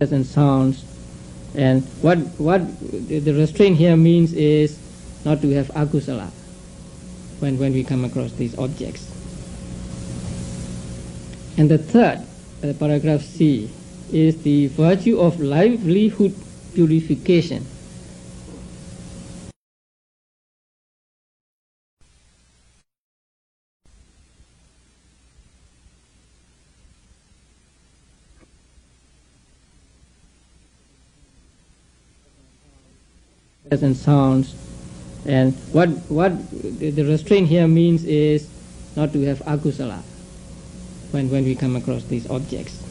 and sounds. And what, what the restraint here means is not to have akusala when, when we come across these objects. And the third, uh, paragraph C, is the virtue of livelihood purification. And sounds. And what, what the restraint here means is not to have akusala when, when we come across these objects.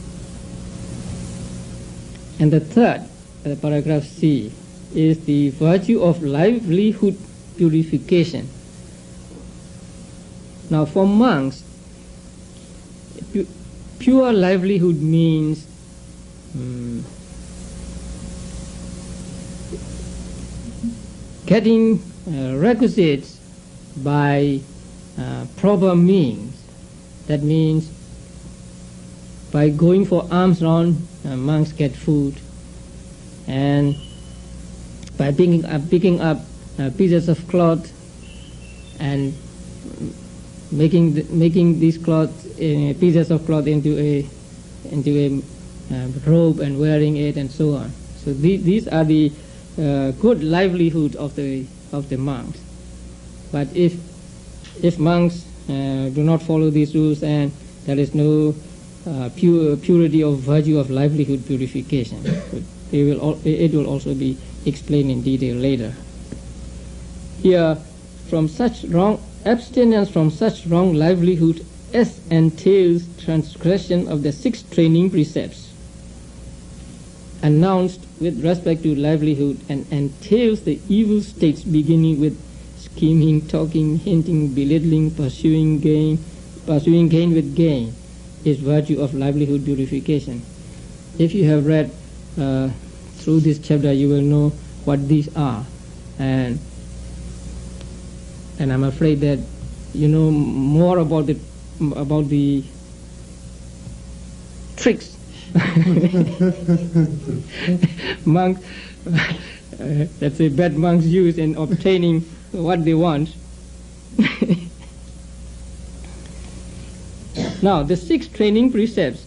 And the third, uh, paragraph C, is the virtue of livelihood purification. Now, for monks, pu- pure livelihood means um, getting uh, requisites by uh, proper means. That means by going for alms round, uh, monks get food, and by picking up, picking up pieces of cloth and making the, making these cloth uh, pieces of cloth into a into a uh, robe and wearing it and so on. So the, these are the uh, good livelihood of the of the monks. But if if monks uh, do not follow these rules and there is no uh, pure, purity of virtue of livelihood purification, it will al- it will also be explained in detail later. Here, from such wrong abstinence from such wrong livelihood as entails transgression of the six training precepts announced with respect to livelihood and entails the evil states beginning with scheming, talking, hinting, belittling, pursuing gain, pursuing gain with gain is virtue of livelihood purification. If you have read uh, through this chapter, you will know what these are, and and I'm afraid that you know more about the about the tricks monks, let's say bad monks use in obtaining what they want. now, the six training precepts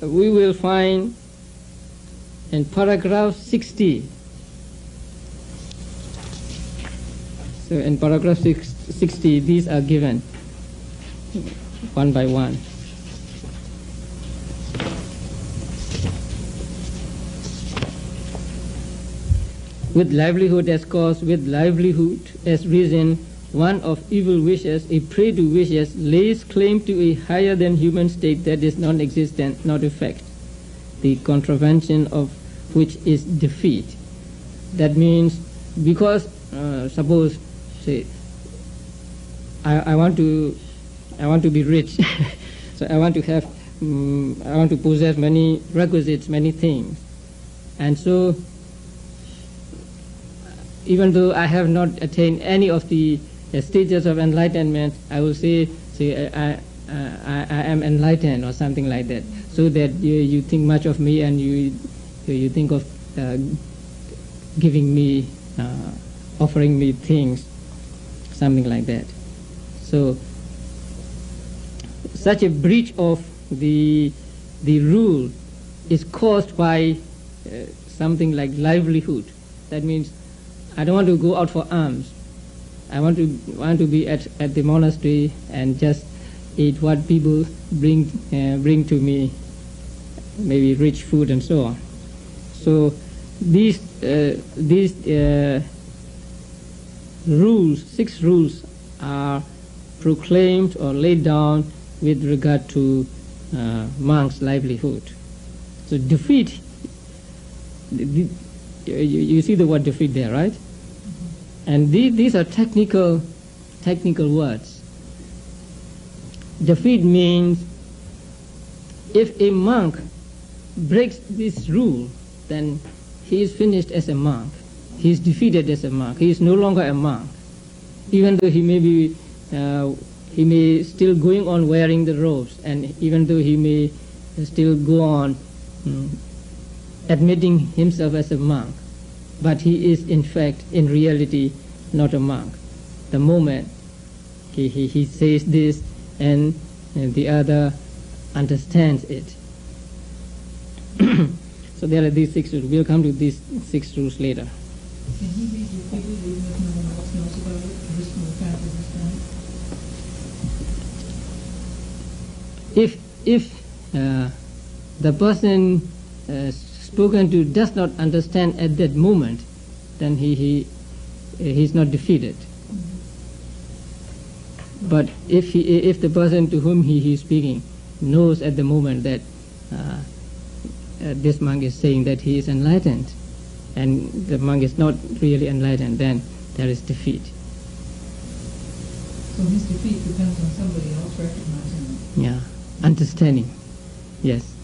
we will find in paragraph 60. So, in paragraph six, 60, these are given one by one. With livelihood as cause, with livelihood as reason, one of evil wishes, a prey to wishes, lays claim to a higher than human state that is non existent, not a fact, the contravention of which is defeat. That means, because, uh, suppose, say, I, I, want to, I want to be rich, so I want to have, um, I want to possess many requisites, many things, and so even though I have not attained any of the uh, stages of enlightenment, I will say, say I, I, I, am enlightened or something like that, so that you, you think much of me and you, you think of uh, giving me, uh, offering me things, something like that. So, such a breach of the, the rule is caused by uh, something like livelihood. That means I don't want to go out for alms. I want to want to be at, at the monastery and just eat what people bring uh, bring to me, maybe rich food and so on. So these uh, these uh, rules, six rules, are proclaimed or laid down with regard to uh, monks' livelihood. So defeat. You see the word defeat there, right? And these, these are technical, technical words. Defeat means if a monk breaks this rule, then he is finished as a monk. He is defeated as a monk. He is no longer a monk, even though he may be, uh, he may still going on wearing the robes, and even though he may still go on um, admitting himself as a monk, but he is in fact, in reality, not a monk. The moment he, he, he says this and, and the other understands it. so there are these six rules. We'll come to these six rules later. Can he be defeated even if no one else knows about it? Just from the fact of his If if uh, the person uh, spoken to does not understand at that moment, then he he he's not defeated. But if he if the person to whom he is speaking knows at the moment that uh, uh, this monk is saying that he is enlightened, and the monk is not really enlightened, then there is defeat. So his defeat depends on somebody else recognizing it. Yeah, understanding. Yes.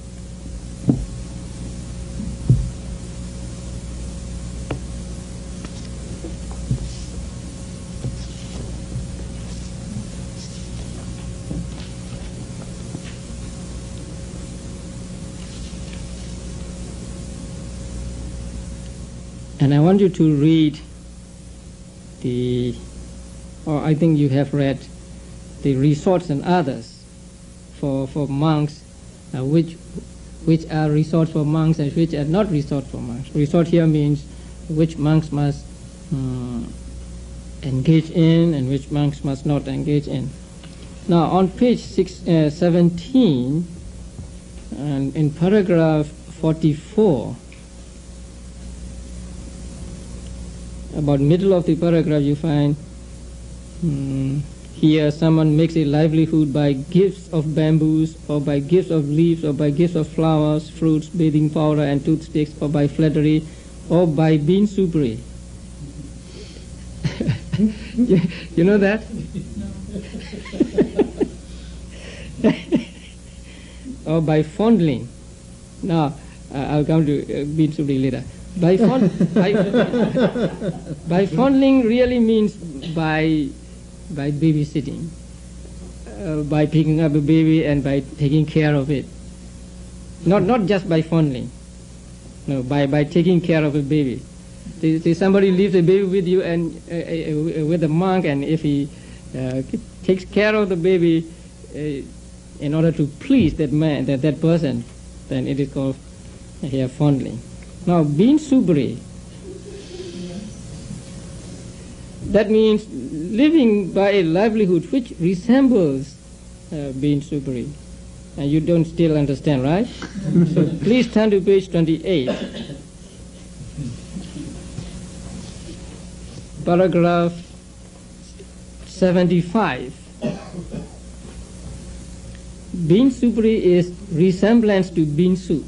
And I want you to read the, or I think you have read the resorts and others for, for monks, uh, which, which are resorts for monks and which are not resorts for monks. Resort here means which monks must um, engage in and which monks must not engage in. Now, on page six, uh, 17, and in paragraph 44, about middle of the paragraph, you find hmm, here someone makes a livelihood by gifts of bamboos, or by gifts of leaves, or by gifts of flowers, fruits, bathing powder, and toothsticks, or by flattery, or by bean soupery. you, you know that? or by fondling. Now, uh, I'll come to uh, bean soupery later. By, fond- by, by fondling really means by, by babysitting, uh, by picking up a baby and by taking care of it. Not, not just by fondling, no, by, by taking care of a baby. See, somebody leaves a baby with you and uh, uh, with a monk, and if he uh, takes care of the baby uh, in order to please that man, that, that person, then it is called here fondling. Now, bean soupery, that means living by a livelihood which resembles uh, bean soupery. And you don't still understand, right? so please turn to page 28. Paragraph 75. Bean soupery is resemblance to bean soup.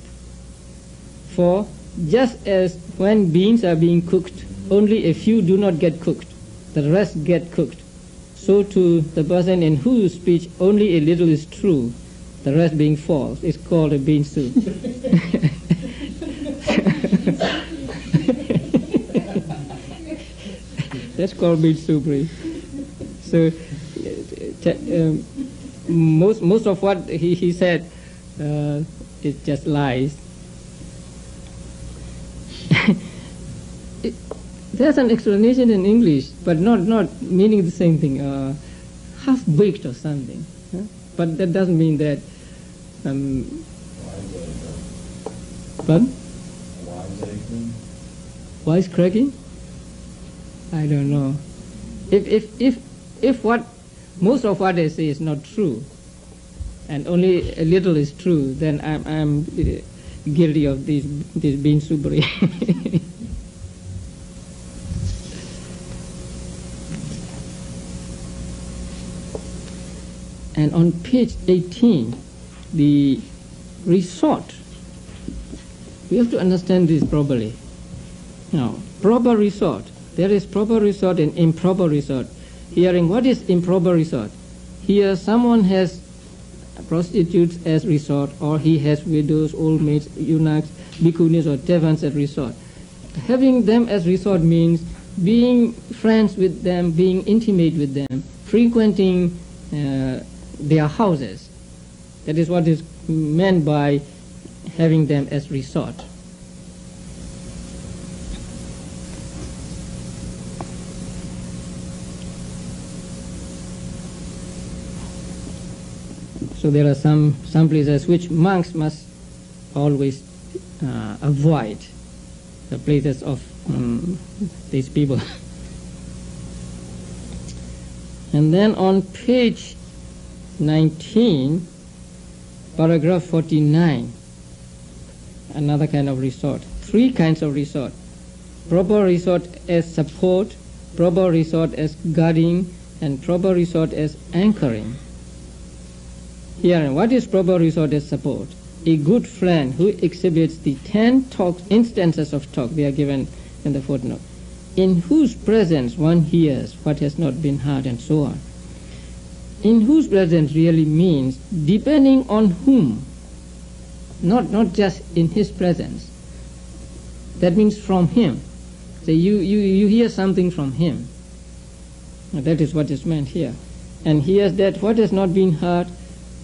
For just as when beans are being cooked, only a few do not get cooked, the rest get cooked. So too, the person in whose speech only a little is true, the rest being false, is called a bean soup. That's called bean soupery. So, um, most most of what he, he said uh, is just lies. There's an explanation in English, but not, not meaning the same thing, uh, half baked or something. Huh? But that doesn't mean that. Um, pardon? Wise cracking? I don't know. If, if, if, if what most of what they say is not true, and only a little is true, then I'm, I'm guilty of this, this being soupery. and on page 18, the resort, we have to understand this properly. Now, proper resort, there is proper resort and improper resort. Hearing what is improper resort? Here, someone has prostitutes as resort, or he has widows, old maids, eunuchs, bhikkhunis, or devans as resort. Having them as resort means being friends with them, being intimate with them, frequenting uh, their houses. That is what is meant by having them as resort. So there are some, some places which monks must always uh, avoid, the places of um, these people. and then on page 19, paragraph 49, another kind of resort. Three kinds of resort. Proper resort as support, proper resort as guarding, and proper resort as anchoring. Here, what is proper resort as support? A good friend who exhibits the ten talk, instances of talk, they are given in the footnote, in whose presence one hears what has not been heard, and so on. In whose presence really means depending on whom, not, not just in his presence. That means from him. So you, you, you hear something from him. That is what is meant here. And hears that what has not been heard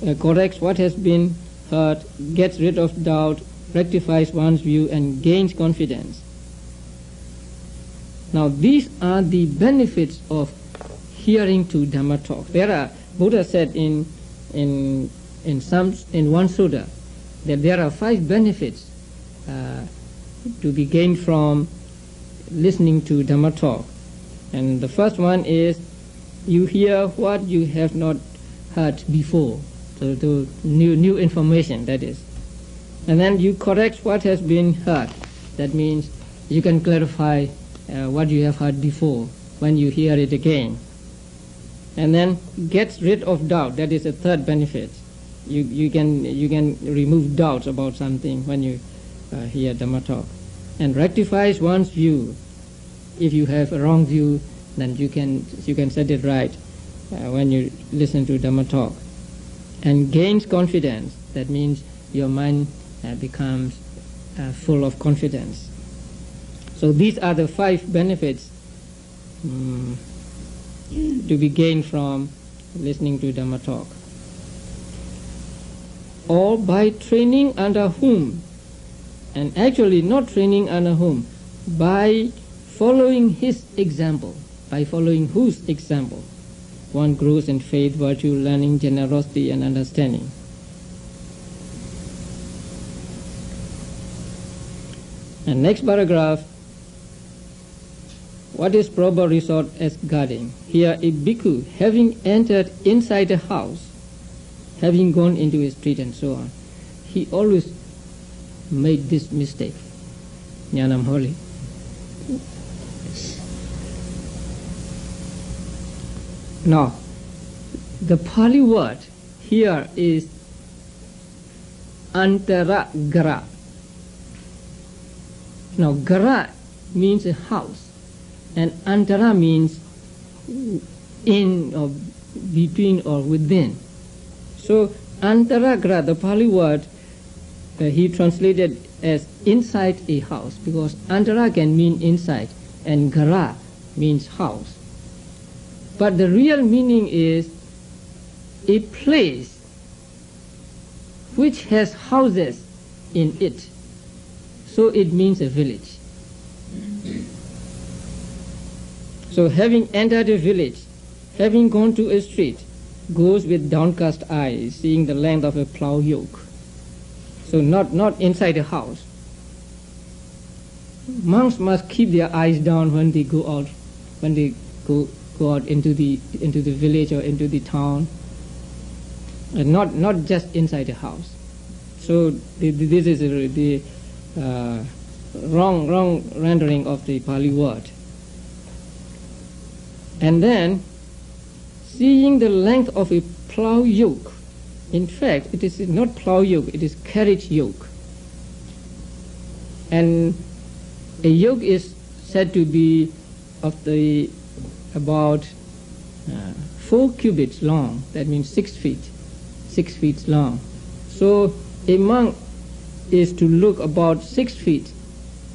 uh, corrects what has been heard, gets rid of doubt, rectifies one's view, and gains confidence. Now, these are the benefits of hearing to Dhamma talk. There are, Buddha said in, in, in, some, in one sutta that there are five benefits uh, to be gained from listening to Dhamma talk. And the first one is you hear what you have not heard before to, to new, new information, that is. And then you correct what has been heard. That means you can clarify uh, what you have heard before when you hear it again. And then gets rid of doubt. That is a third benefit. You, you, can, you can remove doubts about something when you uh, hear Dhamma talk. And rectifies one's view. If you have a wrong view, then you can, you can set it right uh, when you listen to Dhamma talk and gains confidence. That means your mind uh, becomes uh, full of confidence. So these are the five benefits um, to be gained from listening to Dhamma talk. Or by training under whom, and actually not training under whom, by following his example, by following whose example one grows in faith, virtue, learning, generosity, and understanding. And next paragraph, what is proper resort as guarding? Here, a bhikkhu, having entered inside a house, having gone into a street and so on, he always made this mistake. Nyanamoli. Now, the Pali word here is antaraghara. Now, ghara means a house, and antara means in or between or within. So, antaraghara, the Pali word, uh, he translated as inside a house because antara can mean inside, and ghara means house. But the real meaning is a place which has houses in it. So it means a village. So having entered a village, having gone to a street, goes with downcast eyes, seeing the length of a plough yoke. So not, not inside a house. Monks must keep their eyes down when they go out, when they go go out into the into the village or into the town, and not not just inside the house. So the, the, this is the uh, wrong wrong rendering of the Pali word. And then, seeing the length of a plough yoke. In fact, it is not plough yoke; it is carriage yoke. And a yoke is said to be of the about uh, four cubits long, that means six feet, six feet long. So a monk is to look about six feet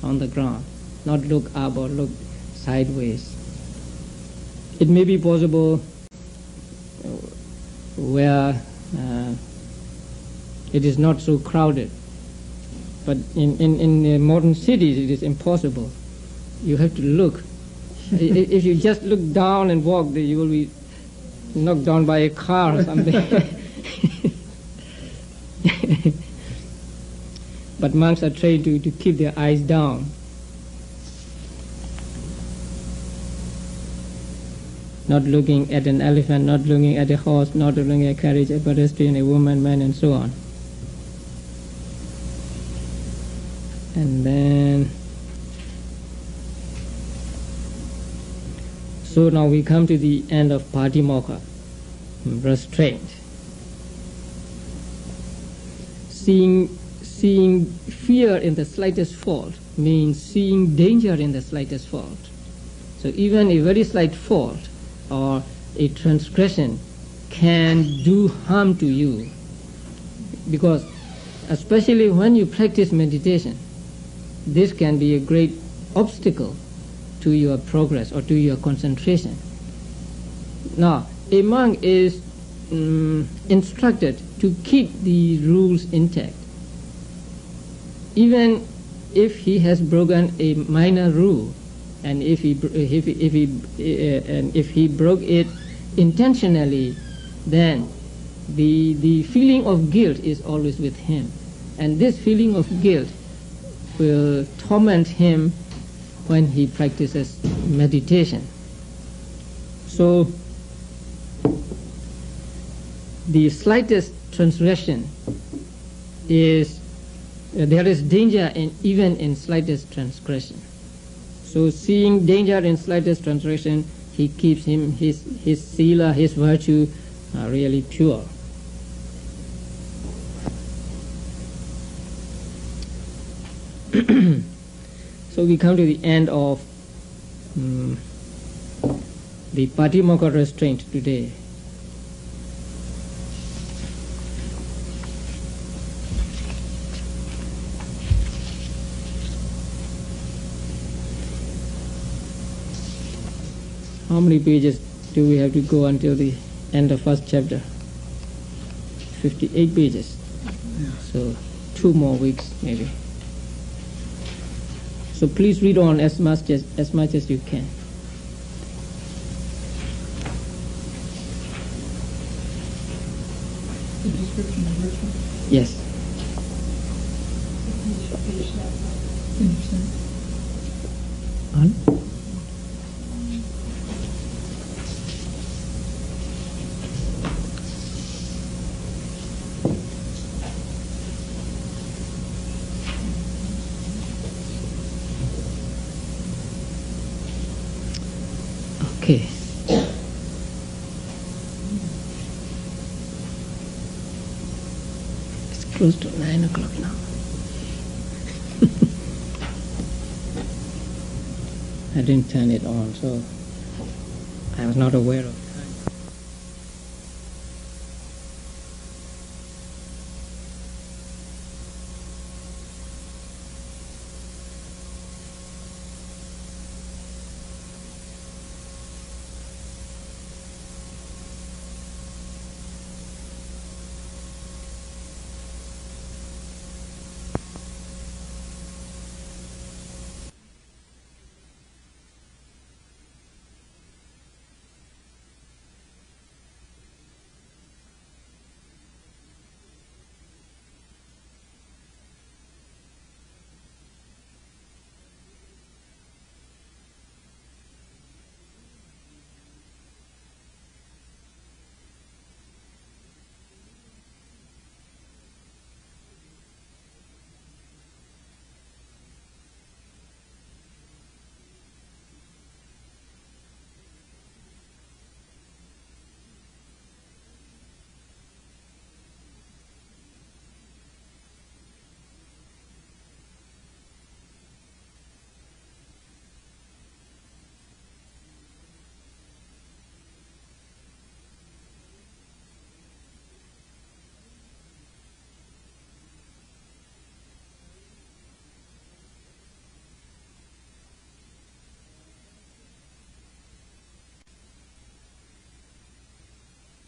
on the ground, not look up or look sideways it may be possible where uh, it is not so crowded. But in, in, in modern cities, it is impossible. You have to look. if you just look down and walk, you will be knocked down by a car or something. but monks are trained to, to keep their eyes down. Not looking at an elephant, not looking at a horse, not looking at a carriage, a pedestrian, a woman, man, and so on. And then, so now we come to the end of party Patimokkha, restraint. Seeing, seeing fear in the slightest fault means seeing danger in the slightest fault. So even a very slight fault or a transgression can do harm to you because especially when you practice meditation this can be a great obstacle to your progress or to your concentration. Now, a monk is um, instructed to keep the rules intact. Even if he has broken a minor rule, and if he, if he, if he, uh, and if he broke it intentionally, then the, the feeling of guilt is always with him. And this feeling of guilt will torment him when he practices meditation. So, the slightest transgression is uh, there is danger in even in slightest transgression. So, seeing danger in slightest transgression, he keeps him his his sila, his virtue, uh, really pure. so we come to the end of um, the Patimokkha restraint today. How many pages do we have to go until the end of first chapter? 58 pages. Yeah. So two more weeks maybe. So please read on as much as, as much as you can. The description of virtue. Yes. Okay. It's close to nine o'clock now. I didn't turn it on, so I was not aware of